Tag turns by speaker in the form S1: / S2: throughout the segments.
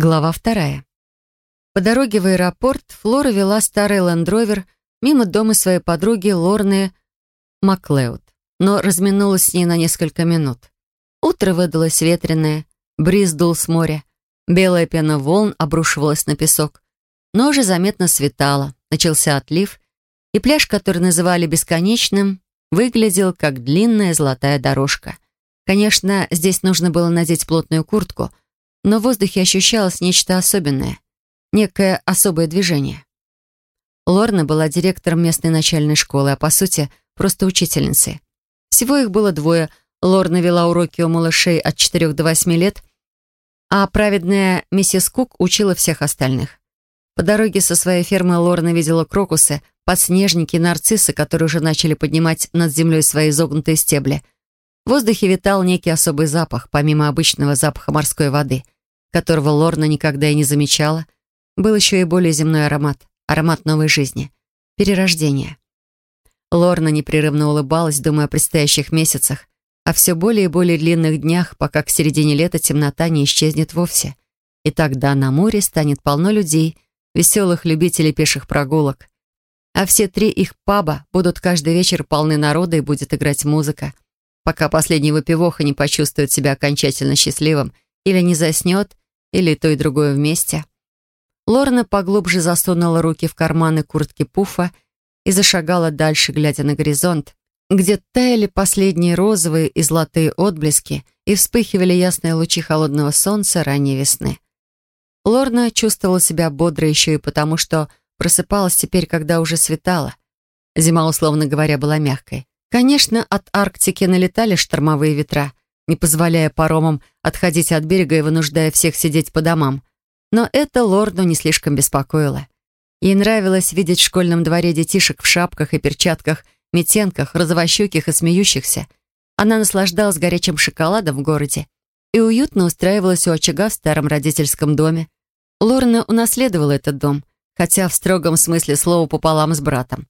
S1: Глава вторая. По дороге в аэропорт Флора вела старый лендровер мимо дома своей подруги Лорны Маклеуд, но разминулась с ней на несколько минут. Утро выдалось ветреное, бриз дул с моря, белая пена волн обрушивалась на песок, но уже заметно светало, начался отлив, и пляж, который называли бесконечным, выглядел как длинная золотая дорожка. Конечно, здесь нужно было надеть плотную куртку — но в воздухе ощущалось нечто особенное, некое особое движение. Лорна была директором местной начальной школы, а по сути просто учительницей. Всего их было двое. Лорна вела уроки у малышей от 4 до 8 лет, а праведная миссис Кук учила всех остальных. По дороге со своей фермы Лорна видела крокусы, подснежники и нарциссы, которые уже начали поднимать над землей свои изогнутые стебли — воздухе витал некий особый запах, помимо обычного запаха морской воды, которого Лорна никогда и не замечала. Был еще и более земной аромат, аромат новой жизни, перерождения. Лорна непрерывно улыбалась, думая о предстоящих месяцах, о все более и более длинных днях, пока к середине лета темнота не исчезнет вовсе. И тогда на море станет полно людей, веселых любителей пеших прогулок. А все три их паба будут каждый вечер полны народа и будет играть музыка — пока последний выпивоха не почувствует себя окончательно счастливым или не заснет, или то и другое вместе. Лорна поглубже засунула руки в карманы куртки Пуфа и зашагала дальше, глядя на горизонт, где таяли последние розовые и золотые отблески и вспыхивали ясные лучи холодного солнца ранней весны. Лорна чувствовала себя бодро еще и потому, что просыпалась теперь, когда уже светало. Зима, условно говоря, была мягкой. Конечно, от Арктики налетали штормовые ветра, не позволяя паромам отходить от берега и вынуждая всех сидеть по домам. Но это лорду не слишком беспокоило. Ей нравилось видеть в школьном дворе детишек в шапках и перчатках, метенках, розовощеких и смеющихся. Она наслаждалась горячим шоколадом в городе и уютно устраивалась у очага в старом родительском доме. Лорна унаследовала этот дом, хотя в строгом смысле слова пополам с братом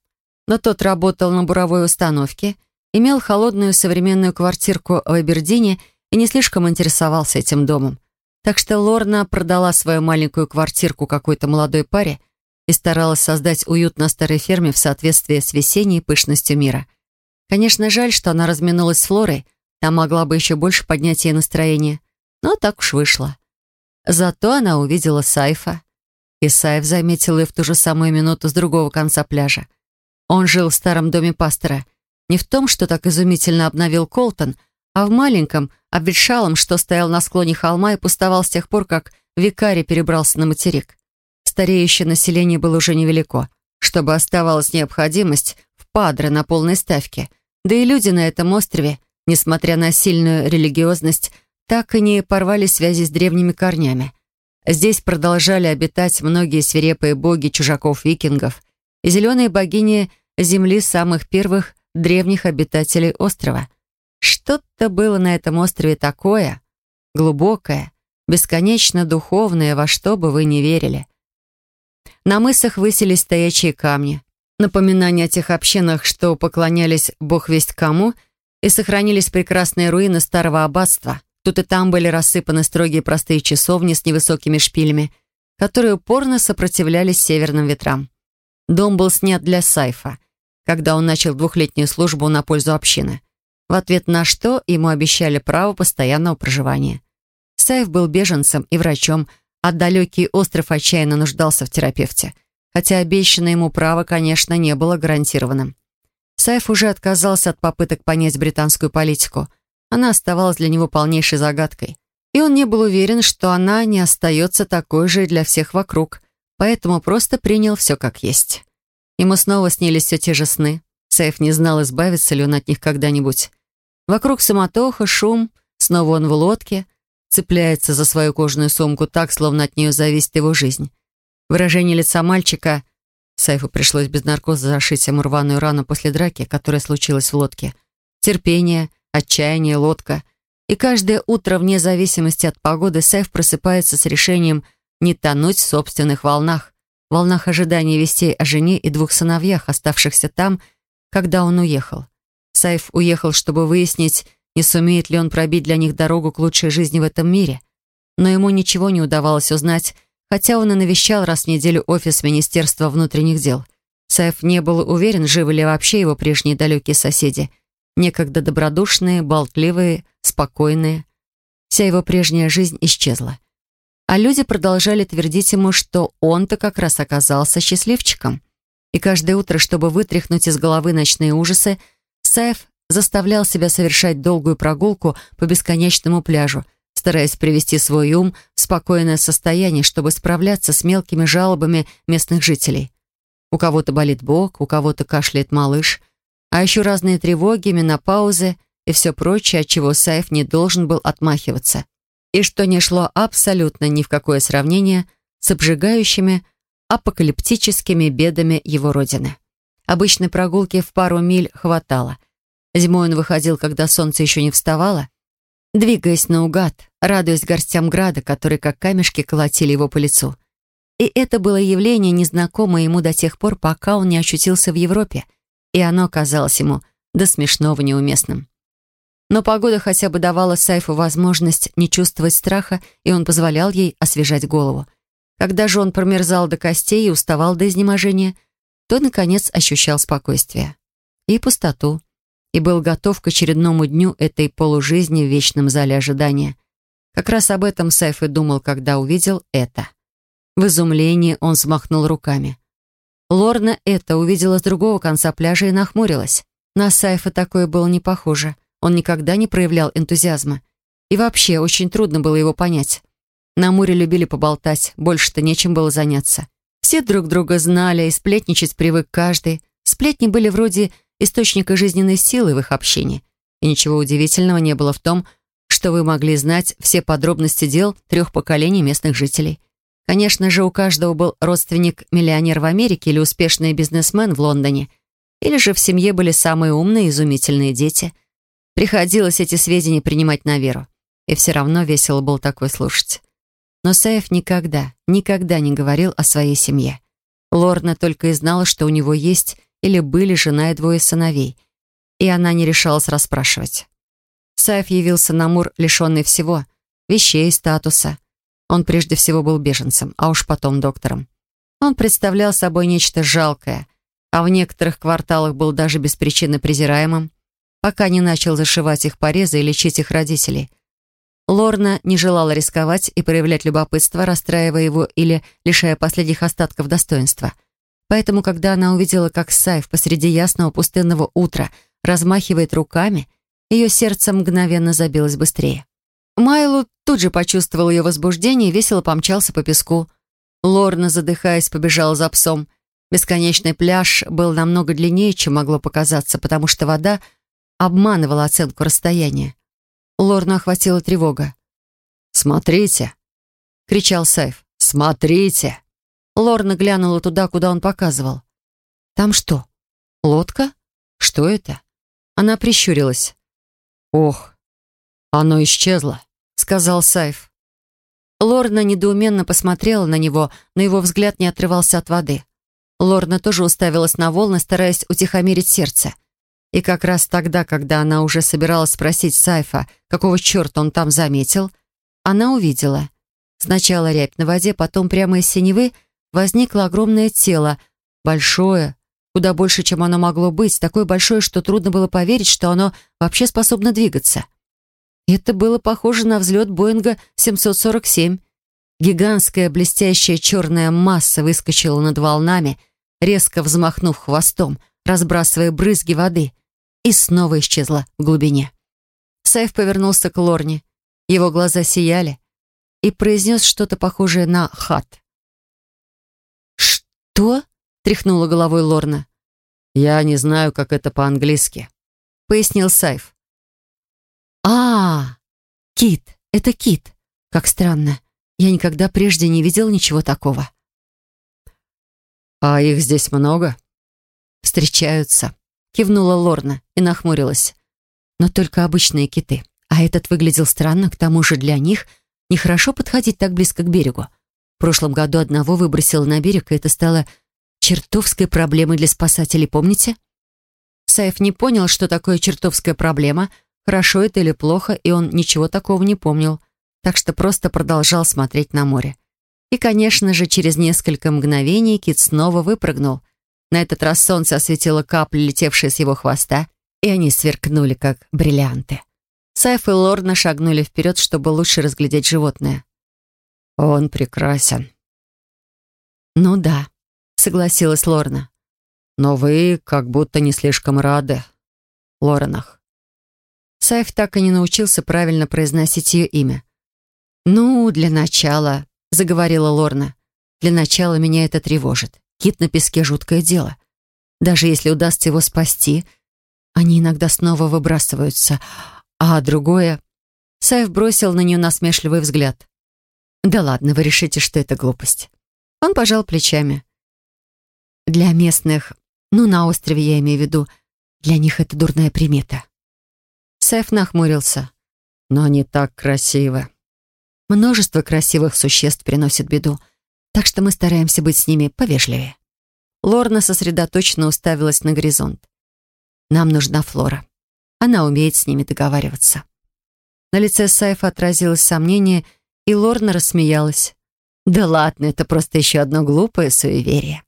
S1: но тот работал на буровой установке, имел холодную современную квартирку в Абердине и не слишком интересовался этим домом. Так что Лорна продала свою маленькую квартирку какой-то молодой паре и старалась создать уют на старой ферме в соответствии с весенней пышностью мира. Конечно, жаль, что она разминулась с Флорой, там могла бы еще больше поднять ей настроение, но так уж вышло. Зато она увидела Сайфа, и Сайф заметил ее в ту же самую минуту с другого конца пляжа. Он жил в старом доме пастора. Не в том, что так изумительно обновил Колтон, а в маленьком, обветшалом, что стоял на склоне холма и пустовал с тех пор, как викарий перебрался на материк. Стареющее население было уже невелико, чтобы оставалась необходимость в падре на полной ставке. Да и люди на этом острове, несмотря на сильную религиозность, так и не порвали связи с древними корнями. Здесь продолжали обитать многие свирепые боги чужаков-викингов, и зеленые богини земли самых первых древних обитателей острова. Что-то было на этом острове такое, глубокое, бесконечно духовное, во что бы вы ни верили. На мысах высились стоячие камни, напоминание о тех общинах, что поклонялись бог весть кому, и сохранились прекрасные руины старого аббатства. Тут и там были рассыпаны строгие простые часовни с невысокими шпилями, которые упорно сопротивлялись северным ветрам. Дом был снят для Сайфа, когда он начал двухлетнюю службу на пользу общины, в ответ на что ему обещали право постоянного проживания. Сайф был беженцем и врачом, а далекий остров отчаянно нуждался в терапевте, хотя обещанное ему право, конечно, не было гарантированным. Сайф уже отказался от попыток понять британскую политику. Она оставалась для него полнейшей загадкой. И он не был уверен, что она не остается такой же и для всех вокруг – поэтому просто принял все как есть. Ему снова снились все те же сны. Сейф не знал, избавится ли он от них когда-нибудь. Вокруг самотоха, шум, снова он в лодке, цепляется за свою кожаную сумку так, словно от нее зависит его жизнь. Выражение лица мальчика... Сайфу пришлось без наркоза зашить ему рваную рану после драки, которая случилась в лодке. Терпение, отчаяние, лодка. И каждое утро, вне зависимости от погоды, Сайф просыпается с решением – не тонуть в собственных волнах, волнах ожидания вестей о жене и двух сыновьях, оставшихся там, когда он уехал. Сайф уехал, чтобы выяснить, не сумеет ли он пробить для них дорогу к лучшей жизни в этом мире. но ему ничего не удавалось узнать, хотя он и навещал раз в неделю офис Министерства внутренних дел. Саев не был уверен, живы ли вообще его прежние далекие соседи, некогда добродушные, болтливые, спокойные. Вся его прежняя жизнь исчезла. А люди продолжали твердить ему, что он-то как раз оказался счастливчиком. И каждое утро, чтобы вытряхнуть из головы ночные ужасы, Саев заставлял себя совершать долгую прогулку по бесконечному пляжу, стараясь привести свой ум в спокойное состояние, чтобы справляться с мелкими жалобами местных жителей. У кого-то болит бок, у кого-то кашляет малыш, а еще разные тревоги, менопаузы и все прочее, от чего Саев не должен был отмахиваться и что не шло абсолютно ни в какое сравнение с обжигающими апокалиптическими бедами его родины. Обычной прогулки в пару миль хватало. Зимой он выходил, когда солнце еще не вставало, двигаясь наугад, радуясь горстям града, которые как камешки колотили его по лицу. И это было явление, незнакомое ему до тех пор, пока он не очутился в Европе, и оно казалось ему до смешного неуместным. Но погода хотя бы давала Сайфу возможность не чувствовать страха, и он позволял ей освежать голову. Когда же он промерзал до костей и уставал до изнеможения, то, наконец, ощущал спокойствие. И пустоту. И был готов к очередному дню этой полужизни в вечном зале ожидания. Как раз об этом Сайф и думал, когда увидел это. В изумлении он смахнул руками. Лорна это увидела с другого конца пляжа и нахмурилась. На Сайфа такое было не похоже — он никогда не проявлял энтузиазма. И вообще, очень трудно было его понять. На море любили поболтать, больше-то нечем было заняться. Все друг друга знали, и сплетничать привык каждый. Сплетни были вроде источника жизненной силы в их общении. И ничего удивительного не было в том, что вы могли знать все подробности дел трех поколений местных жителей. Конечно же, у каждого был родственник-миллионер в Америке или успешный бизнесмен в Лондоне. Или же в семье были самые умные и изумительные дети – Приходилось эти сведения принимать на веру. И все равно весело было такое слушать. Но Саев никогда, никогда не говорил о своей семье. Лорна только и знала, что у него есть или были жена и двое сыновей. И она не решалась расспрашивать. Саев явился на Мур, лишенный всего — вещей, статуса. Он прежде всего был беженцем, а уж потом доктором. Он представлял собой нечто жалкое, а в некоторых кварталах был даже без причины презираемым пока не начал зашивать их порезы и лечить их родителей. Лорна не желала рисковать и проявлять любопытство, расстраивая его или лишая последних остатков достоинства. Поэтому, когда она увидела, как Сайф посреди ясного пустынного утра размахивает руками, ее сердце мгновенно забилось быстрее. Майлу тут же почувствовал ее возбуждение и весело помчался по песку. Лорна, задыхаясь, побежала за псом. Бесконечный пляж был намного длиннее, чем могло показаться, потому что вода — обманывала оценку расстояния. Лорну охватила тревога. «Смотрите!» — кричал Сайф. «Смотрите!» Лорна глянула туда, куда он показывал. «Там что? Лодка? Что это?» Она прищурилась. «Ох, оно исчезло», — сказал Сайф. Лорна недоуменно посмотрела на него, но его взгляд не отрывался от воды. Лорна тоже уставилась на волны, стараясь утихомирить сердце. И как раз тогда, когда она уже собиралась спросить Сайфа, какого черта он там заметил, она увидела. Сначала рябь на воде, потом прямо из синевы возникло огромное тело, большое, куда больше, чем оно могло быть, такое большое, что трудно было поверить, что оно вообще способно двигаться. Это было похоже на взлет Боинга 747. Гигантская блестящая черная масса выскочила над волнами, резко взмахнув хвостом, разбрасывая брызги воды и снова исчезла в глубине. Сайф повернулся к Лорне. Его глаза сияли и произнес что-то похожее на «хат». «Что?» — тряхнула головой Лорна. «Я не знаю, как это по-английски», — пояснил Сайф. «А, кит, это кит. Как странно. Я никогда прежде не видел ничего такого».
S2: «А их здесь много?»
S1: «Встречаются», кивнула Лорна и нахмурилась. Но только обычные киты. А этот выглядел странно, к тому же для них нехорошо подходить так близко к берегу. В прошлом году одного выбросило на берег, и это стало чертовской проблемой для спасателей, помните? Саев не понял, что такое чертовская проблема, хорошо это или плохо, и он ничего такого не помнил. так что просто продолжал смотреть на море. И, конечно же, через несколько мгновений Кит снова выпрыгнул. На этот раз солнце осветило капли, летевшие с его хвоста, и они сверкнули, как бриллианты. Сайф и Лорна шагнули вперед, чтобы лучше разглядеть животное. «Он прекрасен». «Ну да», — согласилась Лорна. «Но вы как будто не слишком рады, Лоренах». Сайф так и не научился правильно произносить ее имя. «Ну, для начала», — заговорила Лорна. «Для начала меня это тревожит. Кит на песке — жуткое дело. Даже если удастся его спасти, они иногда снова выбрасываются. А другое...» Сайф бросил на нее насмешливый взгляд. «Да ладно, вы решите, что это глупость». Он пожал плечами. «Для местных, ну, на острове я имею в виду, для них это дурная примета». Сайф нахмурился. «Но они так красивы». Множество красивых существ приносит беду, так что мы стараемся быть с ними повежливее. Лорна сосредоточенно уставилась на горизонт. Нам нужна Флора. Она умеет с ними договариваться. На лице Сайфа отразилось сомнение, и Лорна рассмеялась. «Да ладно, это просто еще одно глупое суеверие».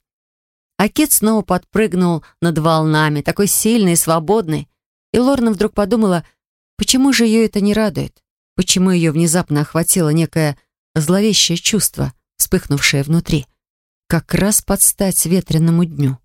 S1: А снова подпрыгнул над волнами, такой сильный и свободный, и Лорна вдруг подумала, почему же ее это не радует? Почему ее внезапно охватило некое зловещее чувство, вспыхнувшее внутри? Как раз под стать ветреному дню.